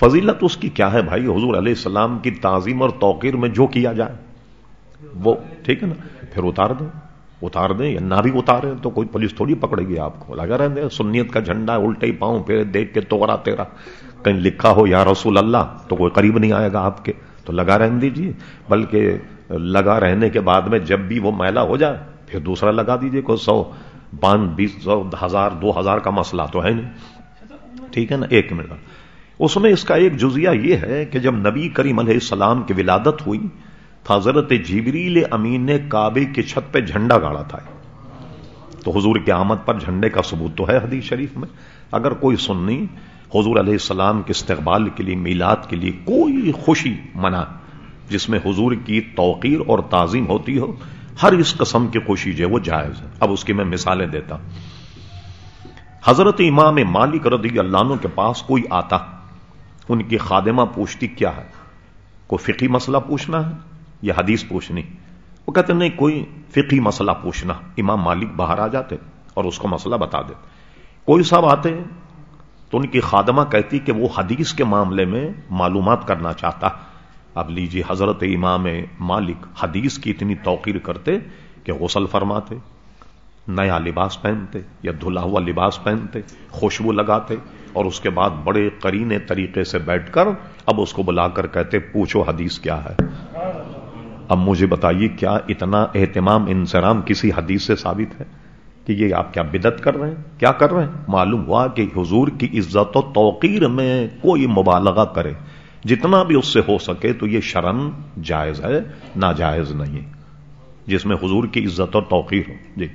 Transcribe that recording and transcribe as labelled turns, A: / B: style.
A: فضیلت اس کی کیا ہے بھائی؟ حضور علیہ السلام کی تعظیم اور توقیر میں جو کیا جائے، وہ، ٹھیک ہے نا؟ پھر اتار دیں اتار دیں، یا نہ بھی اتارے تو کوئی پولیس تھوڑی پکڑے گی آپ کو۔ لگا رہے سنیت کا جھنڈا، الٹے پاؤں پھر دیکھ کے توڑا تیرا۔ کہیں لکھا ہو، یا رسول اللہ، تو کوئی قریب نہیں آئے گا آپ کے۔ تو لگا رہنے دیجیے بلکہ لگا رہنے کے بعد میں جب بھی وہ میلا ہو جائے، پھر دوسرا لگا دیجیے کوئی سو پانچ بیس، سو، ہزار، دو ہزار کا مسئلہ تو ہے نہیں۔ ٹھیک ہے نا؟ ایک منٹ۔ اس میں اس کا ایک جزیہ یہ ہے کہ جب نبی کریم علیہ السلام کی ولادت ہوئی حضرت جبریل امین نے کعبے کی چھت پہ جھنڈا گاڑا تھا۔ تو حضور کی آمد پر جھنڈے کا ثبوت تو ہے حدیث شریف میں۔ اگر کوئی سننی حضور علیہ السلام کے استقبال کے لیے، میلاد کے لیے کوئی خوشی منا جس میں حضور کی توقیر اور تعظیم ہوتی ہو، ہر اس قسم کی خوشی جو ہے وہ جائز ہے۔ اب اس کی میں مثالیں دیتا حضرت امام مالک رضی اللہ عنہ کے پاس کوئی آتا۔ ان کی خادمہ پوچھتی کیا ہے؟ کوئی فقی مسئلہ پوچھنا ہے یا حدیث پوچھنی؟ وہ کہتے نہیں، کوئی فقی مسئلہ پوچھنا، امام مالک باہر آ جاتے اور اس کو مسئلہ بتا دیتے۔ کوئی صاحب آتے تو ان کی خادمہ کہتی کہ وہ حدیث کے معاملے میں معلومات کرنا چاہتا۔ اب لیجیے، حضرت امام مالک حدیث کی اتنی توقیر کرتے کہ غسل فرماتے، نیا لباس پہنتے یا دھلا ہوا لباس پہنتے، خوشبو لگاتے۔ اور اس کے بعد بڑے کرینے طریقے سے بیٹھ کر اب اس کو بلا کر کہتے پوچھو حدیث کیا ہے۔ اب مجھے بتائیے کیا اتنا اہتمام انسرام کسی حدیث سے ثابت ہے کہ یہ آپ کیا بدت کر رہے ہیں؟ کیا کر رہے ہیں؟ معلوم ہوا کہ حضور کی عزت و توقیر میں کوئی مبالغہ کرے۔ جتنا بھی اس سے ہو سکے تو یہ شرم جائز ہے، ناجائز نہیں۔ جس میں حضور کی عزت اور توقیر ہو۔ جی۔